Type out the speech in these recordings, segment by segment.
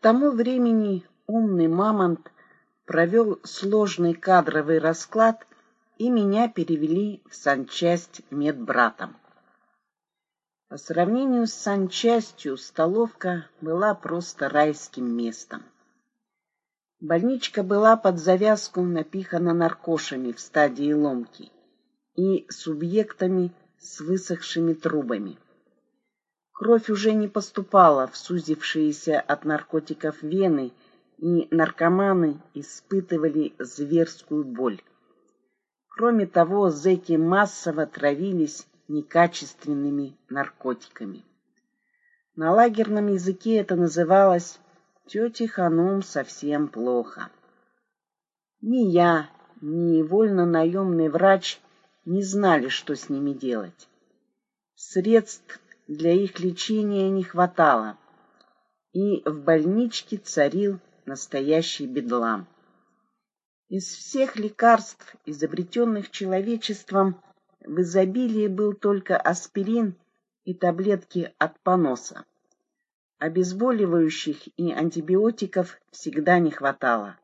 тому времени умный мамонт провел сложный кадровый расклад, и меня перевели в санчасть медбратом. По сравнению с санчастью, столовка была просто райским местом. Больничка была под завязку напихана наркошами в стадии ломки и субъектами с высохшими трубами. Кровь уже не поступала в сузившиеся от наркотиков вены, и наркоманы испытывали зверскую боль. Кроме того, зэки массово травились некачественными наркотиками. На лагерном языке это называлось «тете Ханум совсем плохо». Ни я, ни вольно-наемный врач не знали, что с ними делать. Средств для их лечения не хватало, и в больничке царил настоящий бедлам. Из всех лекарств, изобретенных человечеством, в изобилии был только аспирин и таблетки от поноса. Обезболивающих и антибиотиков всегда не хватало.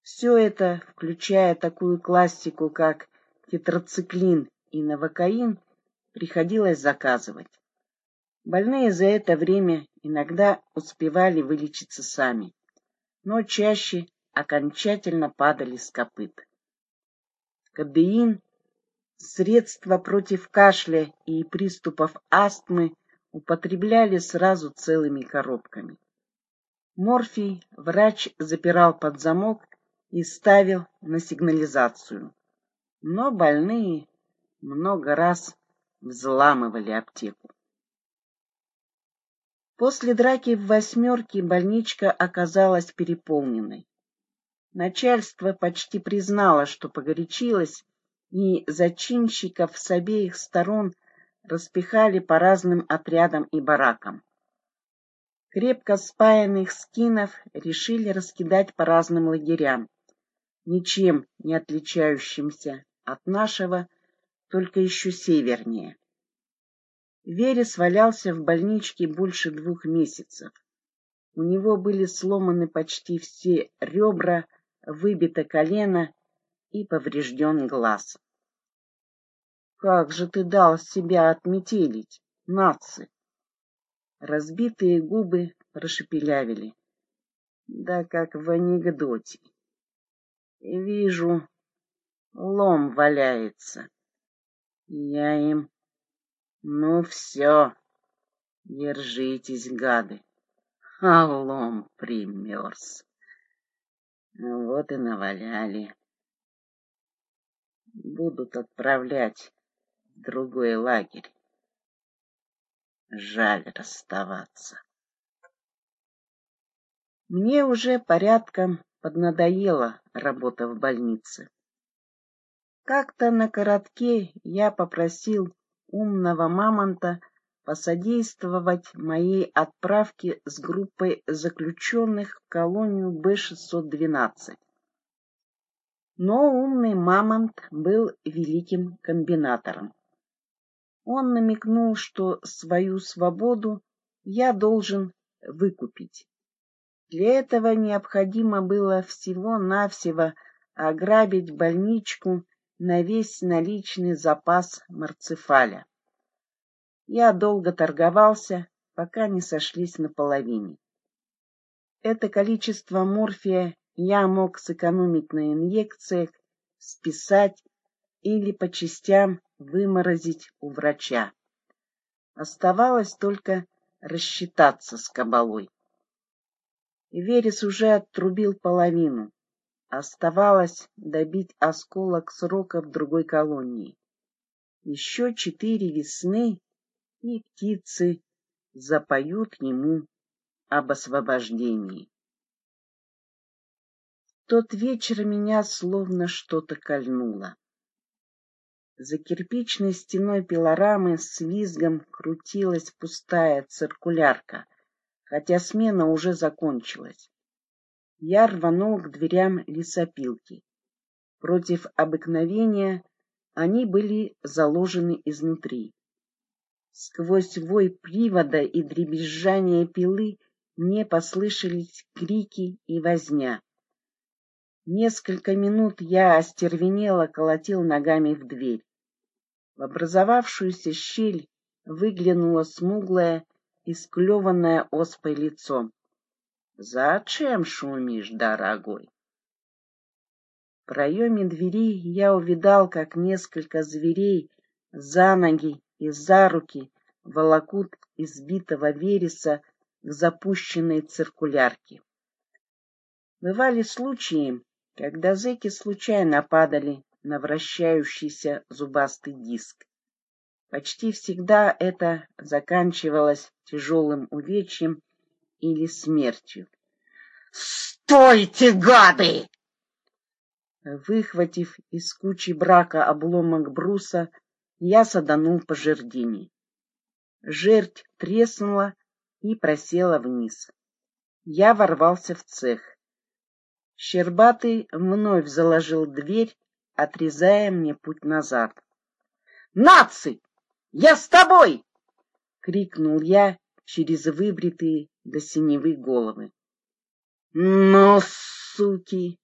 Все это, включая такую классику, как тетрациклин и новокаин, приходилось заказывать. Больные за это время иногда успевали вылечиться сами, но чаще окончательно падали с копыт. Кадеин, средства против кашля и приступов астмы употребляли сразу целыми коробками. Морфий врач запирал под замок и ставил на сигнализацию. Но больные много раз взламывали аптеку. После драки в «восьмерке» больничка оказалась переполненной. Начальство почти признало, что погорячилось, и зачинщиков с обеих сторон распихали по разным отрядам и баракам. Крепко спаянных скинов решили раскидать по разным лагерям, ничем не отличающимся от нашего, только еще севернее. Верес валялся в больничке больше двух месяцев. У него были сломаны почти все ребра, выбито колено и поврежден глаз. Как же ты дал себя отметелить, нации? Разбитые губы прошепелявили. Да как в анекдоте. Вижу, лом валяется. Я им ну все, держитесь, гады. А лом примерз. Вот и наваляли. Будут отправлять в другой лагерь. Жаль расставаться. Мне уже порядком поднадоела работа в больнице. Как-то на коротке я попросил умного мамонта посодействовать моей отправке с группой заключенных в колонию Б-612. Но умный мамонт был великим комбинатором. Он намекнул, что свою свободу я должен выкупить. Для этого необходимо было всего-навсего ограбить больничку на весь наличный запас марцифаля. Я долго торговался, пока не сошлись на половине. Это количество морфия я мог сэкономить на инъекциях, списать или по частям выморозить у врача. Оставалось только рассчитаться с кабалой. Верес уже отрубил половину. Оставалось добить осколок срока в другой колонии. Еще четыре весны, и птицы запоют ему об освобождении. тот вечер меня словно что-то кольнуло. За кирпичной стеной пилорамы с визгом крутилась пустая циркулярка, хотя смена уже закончилась я рванул к дверям лесопилки. Против обыкновения они были заложены изнутри. Сквозь вой привода и дребезжание пилы мне послышались крики и возня. Несколько минут я остервенело колотил ногами в дверь. В образовавшуюся щель выглянуло смуглое, исклеванное оспой лицо. «Зачем шумишь, дорогой?» В проеме двери я увидал, как несколько зверей за ноги и за руки волокут избитого вереса к запущенной циркулярке. Бывали случаи, когда зэки случайно падали на вращающийся зубастый диск. Почти всегда это заканчивалось тяжелым увечьем или смертью. «Стойте, гады!» Выхватив из кучи брака обломок бруса, я саданул по жердине. Жерть треснула и просела вниз. Я ворвался в цех. Щербатый вновь заложил дверь, отрезая мне путь назад. «Наци! Я с тобой!» — крикнул я через выбритые до синевы головы. «Ну, суки!»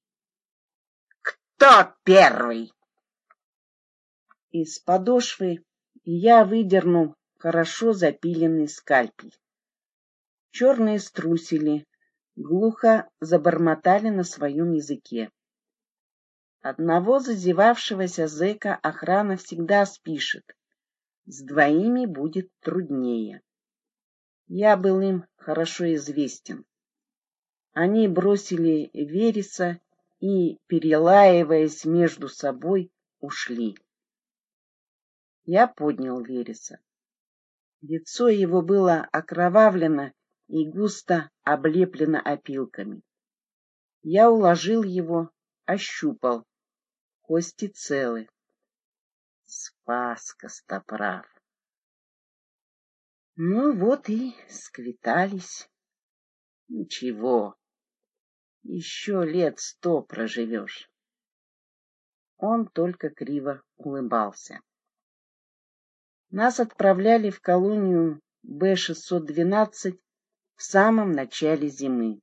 Кто первый? Из подошвы я выдернул хорошо запиленный скальпель. Черные струсили, глухо забормотали на своем языке. Одного зазевавшегося зэка охрана всегда спишет. С двоими будет труднее. Я был им хорошо известен. Они бросили Вереса и, перелаиваясь между собой, ушли. Я поднял Вереса. Лицо его было окровавлено и густо облеплено опилками. Я уложил его, ощупал. Кости целы. Спас Костоправ. Ну вот и сквитались. Ничего, еще лет сто проживешь. Он только криво улыбался. Нас отправляли в колонию Б-612 в самом начале зимы.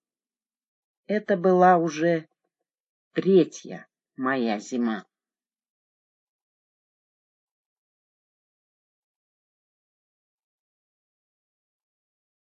Это была уже третья моя зима.